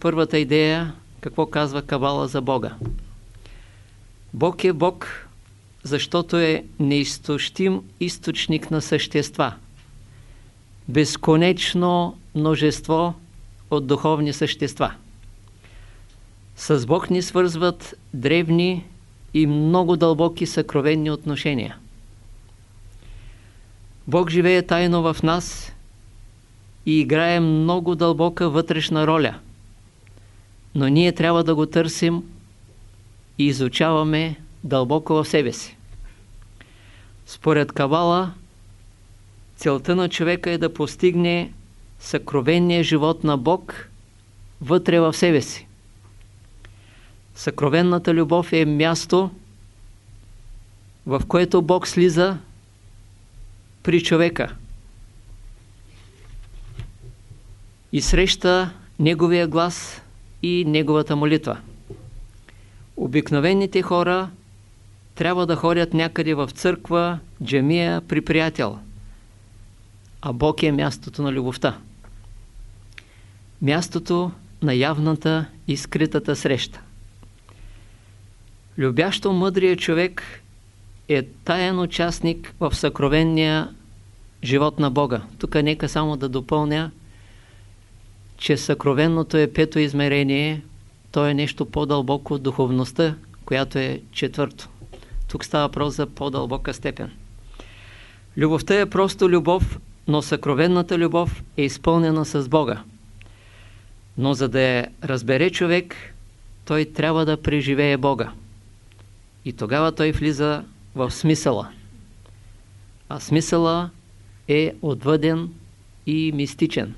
първата идея, какво казва Кабала за Бога. Бог е Бог, защото е неизтощим източник на същества. Безконечно множество от духовни същества. С Бог ни свързват древни и много дълбоки съкровенни отношения. Бог живее тайно в нас и играе много дълбока вътрешна роля. Но ние трябва да го търсим и изучаваме дълбоко в себе си. Според Кабала, целта на човека е да постигне съкровения живот на Бог вътре в себе си. Съкровенната любов е място, в което Бог слиза при човека и среща Неговия глас и Неговата молитва. Обикновените хора трябва да ходят някъде в църква, джемия, при приятел. А Бог е мястото на любовта. Мястото на явната и скритата среща. Любящо мъдрият човек е таен участник в съкровенния живот на Бога. Тук нека само да допълня, че съкровенното е пето измерение, то е нещо по-дълбоко от духовността, която е четвърто. Тук става въпрос за по-дълбока степен. Любовта е просто любов, но съкровенната любов е изпълнена с Бога. Но за да я разбере човек, той трябва да преживее Бога. И тогава той влиза в смисъла. А смисъла е отвъден и мистичен.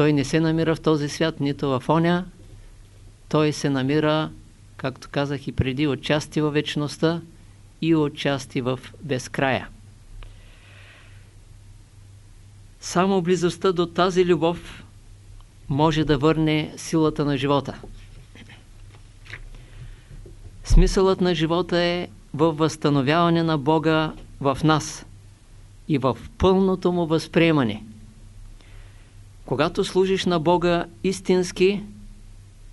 Той не се намира в този свят, нито в оня. Той се намира, както казах и преди, отчасти във вечността и отчасти в безкрая. Само близостта до тази любов може да върне силата на живота. Смисълът на живота е във възстановяване на Бога в нас и в пълното му възприемане. Когато служиш на Бога истински,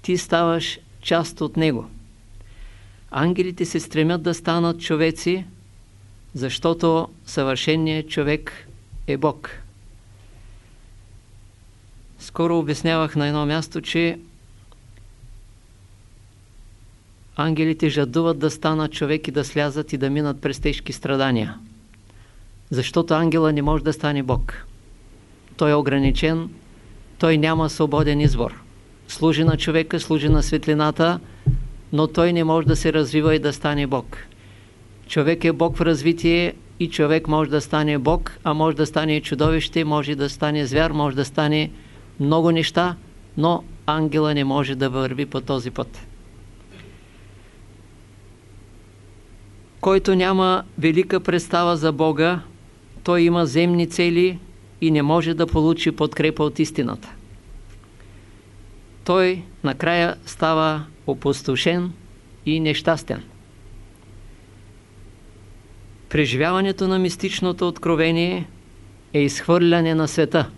ти ставаш част от Него. Ангелите се стремят да станат човеци, защото съвършенният човек е Бог. Скоро обяснявах на едно място, че ангелите жадуват да станат човек и да слязат и да минат през тежки страдания. Защото ангела не може да стане Бог. Той е ограничен, той няма свободен избор. Служи на човека, служи на светлината, но той не може да се развива и да стане Бог. Човек е Бог в развитие и човек може да стане Бог, а може да стане чудовище, може да стане звяр, може да стане много неща, но ангела не може да върви по този път. Който няма велика представа за Бога, той има земни цели и не може да получи подкрепа от истината. Той накрая става опустошен и нещастен. Преживяването на мистичното откровение е изхвърляне на света.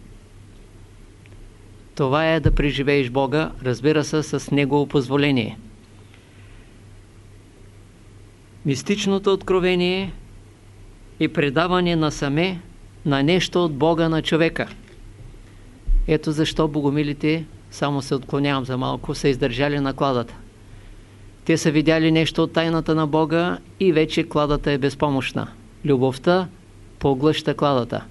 Това е да преживееш Бога, разбира се, с Негово позволение. Мистичното откровение е предаване на саме на нещо от Бога на човека. Ето защо богомилите, само се отклонявам за малко, са издържали на кладата. Те са видяли нещо от тайната на Бога и вече кладата е безпомощна. Любовта поглъща кладата.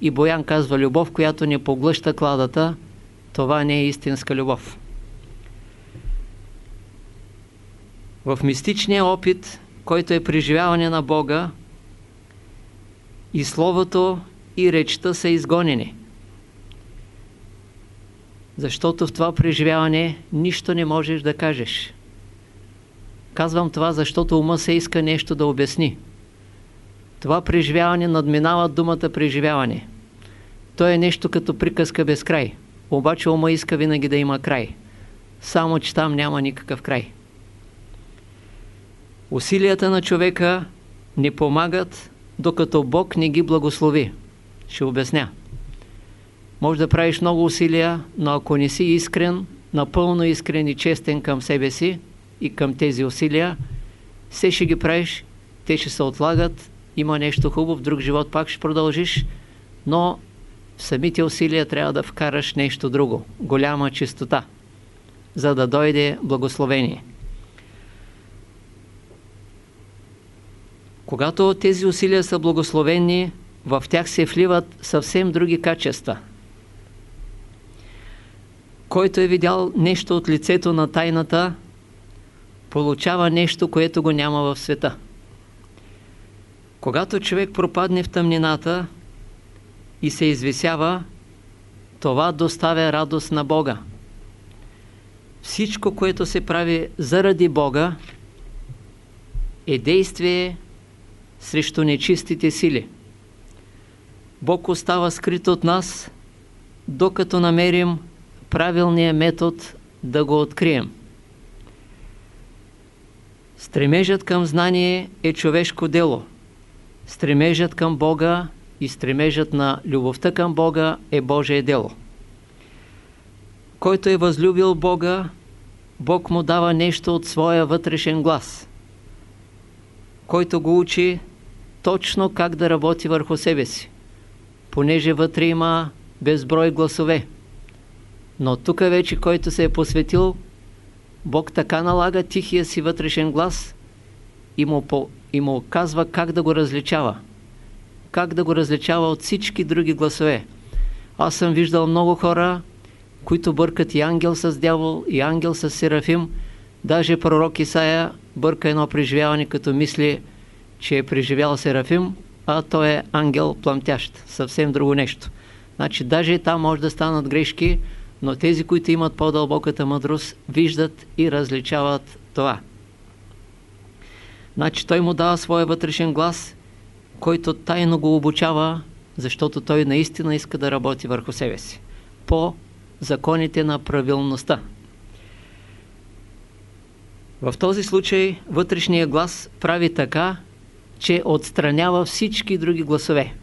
И Боян казва, любов, която не поглъща кладата, това не е истинска любов. В мистичния опит, който е преживяване на Бога, и Словото и речта са изгонени. Защото в това преживяване нищо не можеш да кажеш. Казвам това, защото ума се иска нещо да обясни. Това преживяване надминава думата преживяване. То е нещо като приказка без край. Обаче ума иска винаги да има край. Само, че там няма никакъв край. Усилията на човека не помагат, докато Бог не ги благослови. Ще обясня. Може да правиш много усилия, но ако не си искрен, напълно искрен и честен към себе си и към тези усилия, все ще ги правиш, те ще се отлагат, има нещо хубаво, в друг живот пак ще продължиш, но в самите усилия трябва да вкараш нещо друго, голяма чистота, за да дойде благословение. Когато тези усилия са благословени, в тях се вливат съвсем други качества. Който е видял нещо от лицето на тайната, получава нещо, което го няма в света. Когато човек пропадне в тъмнината и се извисява, това доставя радост на Бога. Всичко, което се прави заради Бога, е действие срещу нечистите сили. Бог остава скрит от нас, докато намерим правилния метод да го открием. Стремежът към знание е човешко дело. Стремежът към Бога и стремежът на любовта към Бога е Божие дело. Който е възлюбил Бога, Бог му дава нещо от своя вътрешен глас. Който го учи точно как да работи върху себе си, понеже вътре има безброй гласове. Но тук вече, който се е посветил, Бог така налага тихия си вътрешен глас и му, по, и му казва как да го различава. Как да го различава от всички други гласове. Аз съм виждал много хора, които бъркат и ангел с дявол, и ангел с серафим. Даже пророк Исаия бърка едно преживяване, като мисли, че е преживял Серафим, а той е ангел пламтящ. Съвсем друго нещо. Значи даже там може да станат грешки, но тези, които имат по-дълбоката мъдрост, виждат и различават това. Значи той му дава своя вътрешен глас, който тайно го обучава, защото той наистина иска да работи върху себе си. По законите на правилността. В този случай вътрешния глас прави така, че отстранява всички други гласове.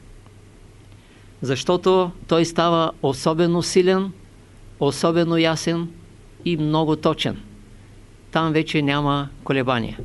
Защото той става особено силен, особено ясен и много точен. Там вече няма колебания.